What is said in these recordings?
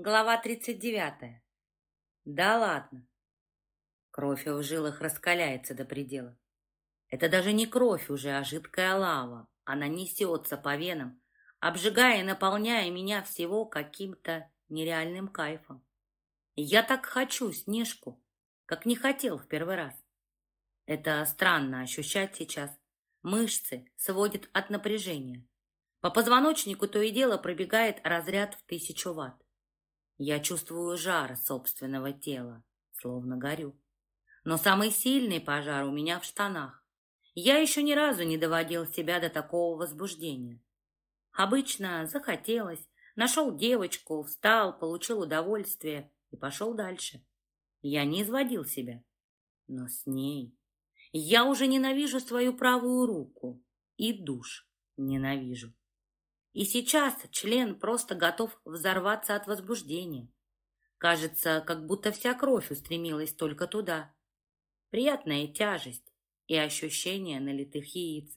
Глава 39. Да ладно. Кровь в жилах раскаляется до предела. Это даже не кровь уже, а жидкая лава. Она несется по венам, обжигая и наполняя меня всего каким-то нереальным кайфом. Я так хочу Снежку, как не хотел в первый раз. Это странно ощущать сейчас. Мышцы сводят от напряжения. По позвоночнику то и дело пробегает разряд в тысячу ватт. Я чувствую жар собственного тела, словно горю. Но самый сильный пожар у меня в штанах. Я еще ни разу не доводил себя до такого возбуждения. Обычно захотелось, нашел девочку, встал, получил удовольствие и пошел дальше. Я не изводил себя. Но с ней я уже ненавижу свою правую руку и душ ненавижу. И сейчас член просто готов взорваться от возбуждения. Кажется, как будто вся кровь устремилась только туда. Приятная тяжесть и ощущение налитых яиц.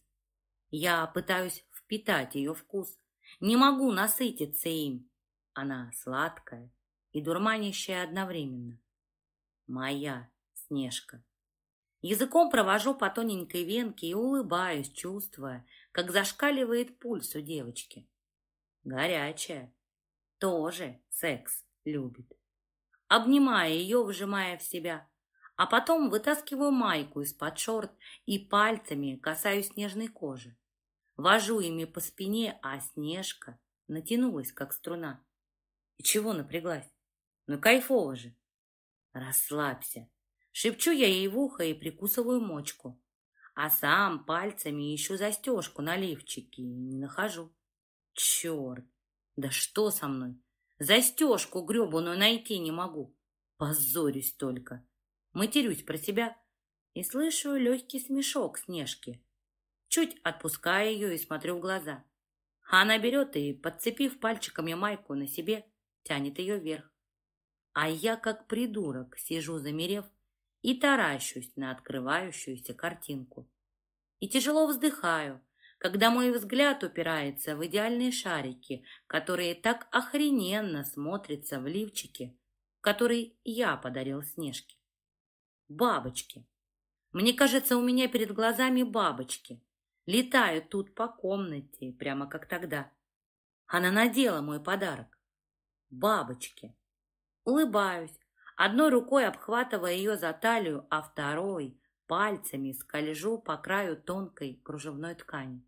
Я пытаюсь впитать ее вкус. Не могу насытиться им. Она сладкая и дурманящая одновременно. Моя Снежка. Языком провожу по тоненькой венке и улыбаюсь, чувствуя, как зашкаливает пульс у девочки. Горячая. Тоже секс любит. Обнимая ее, выжимая в себя, а потом вытаскиваю майку из-под шорт и пальцами касаюсь нежной кожи. Вожу ими по спине, а Снежка натянулась, как струна. И чего напряглась? Ну, кайфово же. Расслабься. Шепчу я ей в ухо и прикусываю мочку. А сам пальцами ищу застежку на лифчике и не нахожу. Черт! Да что со мной? Застежку гребаную найти не могу. Позорюсь только. Матерюсь про себя и слышу легкий смешок Снежки. Чуть отпускаю ее и смотрю в глаза. Она берет и, подцепив пальчиками майку на себе, тянет ее вверх. А я, как придурок, сижу замерев и таращусь на открывающуюся картинку. И тяжело вздыхаю, когда мой взгляд упирается в идеальные шарики, которые так охрененно смотрятся в лифчике, который я подарил Снежке. Бабочки. Мне кажется, у меня перед глазами бабочки. Летают тут по комнате, прямо как тогда. Она надела мой подарок. Бабочки. Улыбаюсь, одной рукой обхватывая ее за талию, а второй пальцами скольжу по краю тонкой кружевной ткани.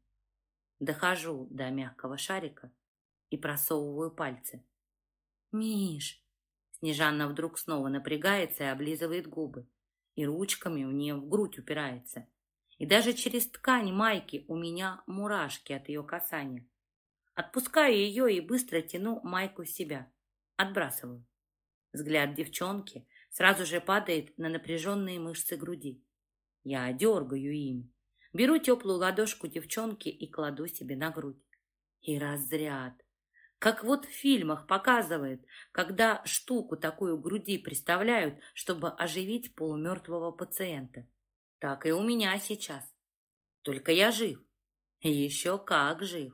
Дохожу до мягкого шарика и просовываю пальцы. «Миш!» Снежанна вдруг снова напрягается и облизывает губы, и ручками мне в грудь упирается. И даже через ткань майки у меня мурашки от ее касания. Отпускаю ее и быстро тяну майку в себя. Отбрасываю. Взгляд девчонки сразу же падает на напряженные мышцы груди. Я дергаю ими, Беру теплую ладошку девчонки и кладу себе на грудь. И разряд. Как вот в фильмах показывают, когда штуку такую груди представляют, чтобы оживить полумертвого пациента. Так и у меня сейчас. Только я жив. Еще как жив.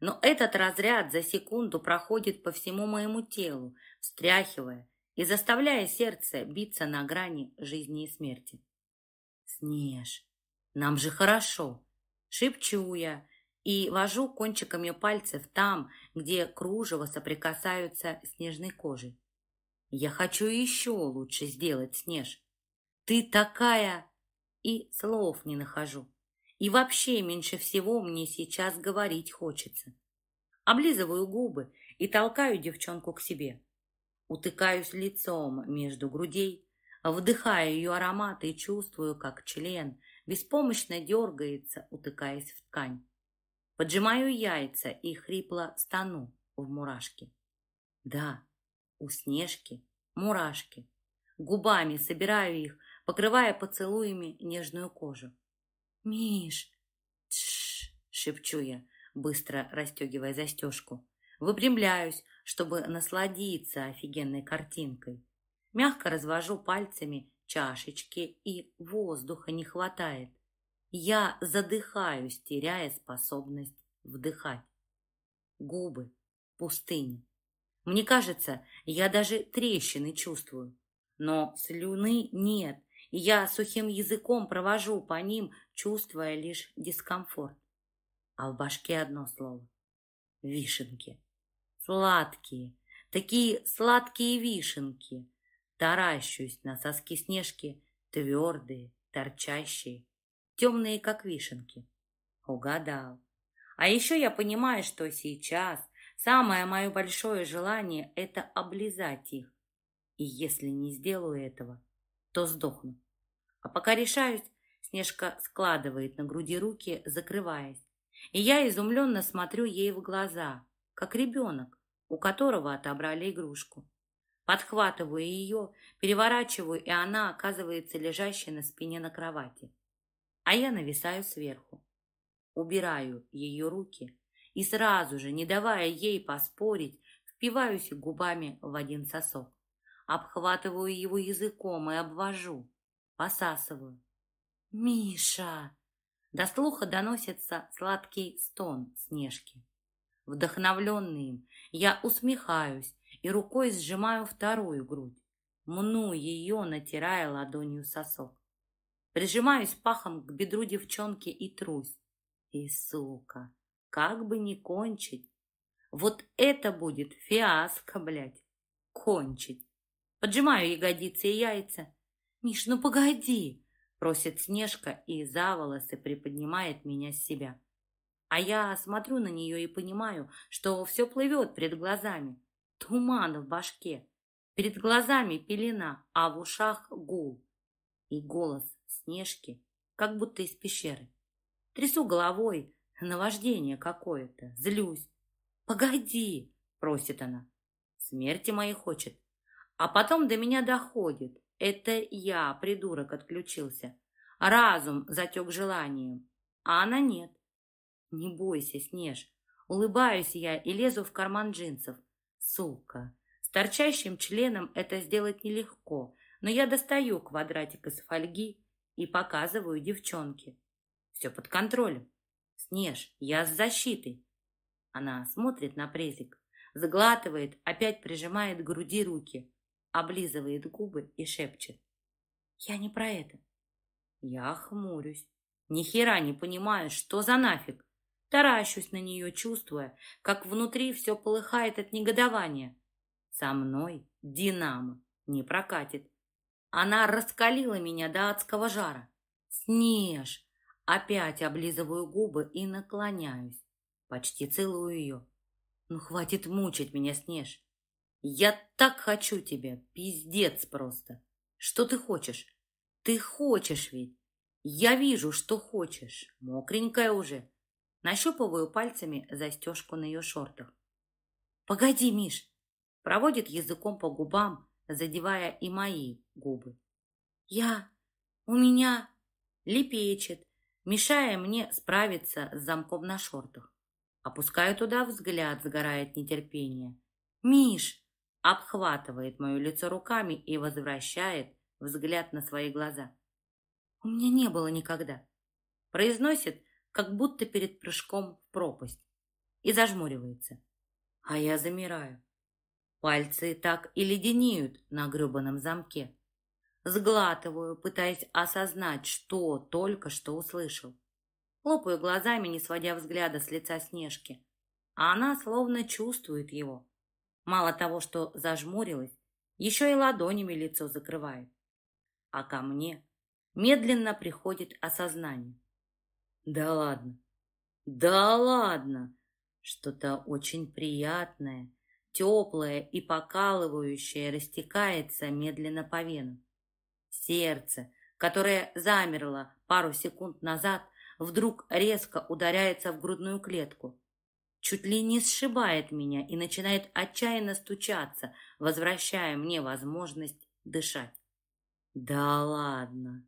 Но этот разряд за секунду проходит по всему моему телу, встряхивая и заставляя сердце биться на грани жизни и смерти. Снеж, нам же хорошо. Шепчу я и вожу кончиками пальцев там, где кружево соприкасаются с нежной кожей. Я хочу еще лучше сделать, Снеж. Ты такая... И слов не нахожу. И вообще меньше всего мне сейчас говорить хочется. Облизываю губы и толкаю девчонку к себе. Утыкаюсь лицом между грудей, вдыхаю ее аромат и чувствую, как член беспомощно дергается, утыкаясь в ткань. Поджимаю яйца и хрипло стану в мурашки. Да, у Снежки мурашки. Губами собираю их, покрывая поцелуями нежную кожу. «Миш!» «Тш!» — шепчу я, быстро расстегивая застежку. Выпрямляюсь, чтобы насладиться офигенной картинкой. Мягко развожу пальцами чашечки, и воздуха не хватает. Я задыхаюсь, теряя способность вдыхать. Губы, пустыня. Мне кажется, я даже трещины чувствую. Но слюны нет, я сухим языком провожу по ним, чувствуя лишь дискомфорт. А в башке одно слово — вишенки. Сладкие, такие сладкие вишенки. Таращусь на соски Снежки, твердые, торчащие, темные, как вишенки. Угадал. А еще я понимаю, что сейчас самое мое большое желание — это облизать их. И если не сделаю этого, то сдохну. А пока решаюсь, Снежка складывает на груди руки, закрываясь. И я изумленно смотрю ей в глаза, как ребенок, у которого отобрали игрушку. Подхватываю ее, переворачиваю, и она оказывается лежащей на спине на кровати. А я нависаю сверху. Убираю ее руки и сразу же, не давая ей поспорить, впиваюсь губами в один сосок. Обхватываю его языком и обвожу, посасываю. «Миша!» До слуха доносится сладкий стон Снежки. Вдохновленный им, я усмехаюсь и рукой сжимаю вторую грудь, мну ее, натирая ладонью сосок. Прижимаюсь пахом к бедру девчонки и трусь. И, сука, как бы не кончить. Вот это будет фиаско, блядь. Кончить. Поджимаю ягодицы и яйца. «Миш, ну погоди!» Просит Снежка и за волосы приподнимает меня с себя. А я смотрю на нее и понимаю, что все плывет перед глазами. Туман в башке. Перед глазами пелена, а в ушах гул. И голос Снежки, как будто из пещеры. Трясу головой, наваждение какое-то, злюсь. «Погоди!» — просит она. Смерти моей хочет. А потом до меня доходит. Это я, придурок, отключился. Разум затек желанием, а она нет. Не бойся, Снеж. Улыбаюсь я и лезу в карман джинсов. Сука. С торчащим членом это сделать нелегко, но я достаю квадратик из фольги и показываю девчонке. Все под контролем. Снеж, я с защитой. Она смотрит на презик, заглатывает, опять прижимает к груди руки, облизывает губы и шепчет. Я не про это. Я хмурюсь. Ни хера не понимаю, что за нафиг. Таращусь на нее, чувствуя, как внутри все полыхает от негодования. Со мной Динамо не прокатит. Она раскалила меня до адского жара. Снеж, Опять облизываю губы и наклоняюсь. Почти целую ее. Ну, хватит мучить меня, Снеж. Я так хочу тебя, пиздец просто. Что ты хочешь? Ты хочешь ведь? Я вижу, что хочешь. Мокренькая уже. Нащупываю пальцами застежку на ее шортах. Погоди, Миш. Проводит языком по губам, задевая и мои губы. Я... У меня... Лепечет, мешая мне справиться с замком на шортах. Опускаю туда взгляд, сгорает от нетерпения. «Миш!» Обхватывает мое лицо руками и возвращает взгляд на свои глаза. «У меня не было никогда», произносит, как будто перед прыжком в пропасть, и зажмуривается. А я замираю. Пальцы так и леденеют на гребаном замке. Сглатываю, пытаясь осознать, что только что услышал. Лопаю глазами, не сводя взгляда с лица Снежки. А она словно чувствует его. Мало того, что зажмурилась, еще и ладонями лицо закрывает. А ко мне медленно приходит осознание. Да ладно, да ладно, что-то очень приятное, теплое и покалывающее растекается медленно по венам. Сердце, которое замерло пару секунд назад, вдруг резко ударяется в грудную клетку. Чуть ли не сшибает меня и начинает отчаянно стучаться, возвращая мне возможность дышать. Да ладно.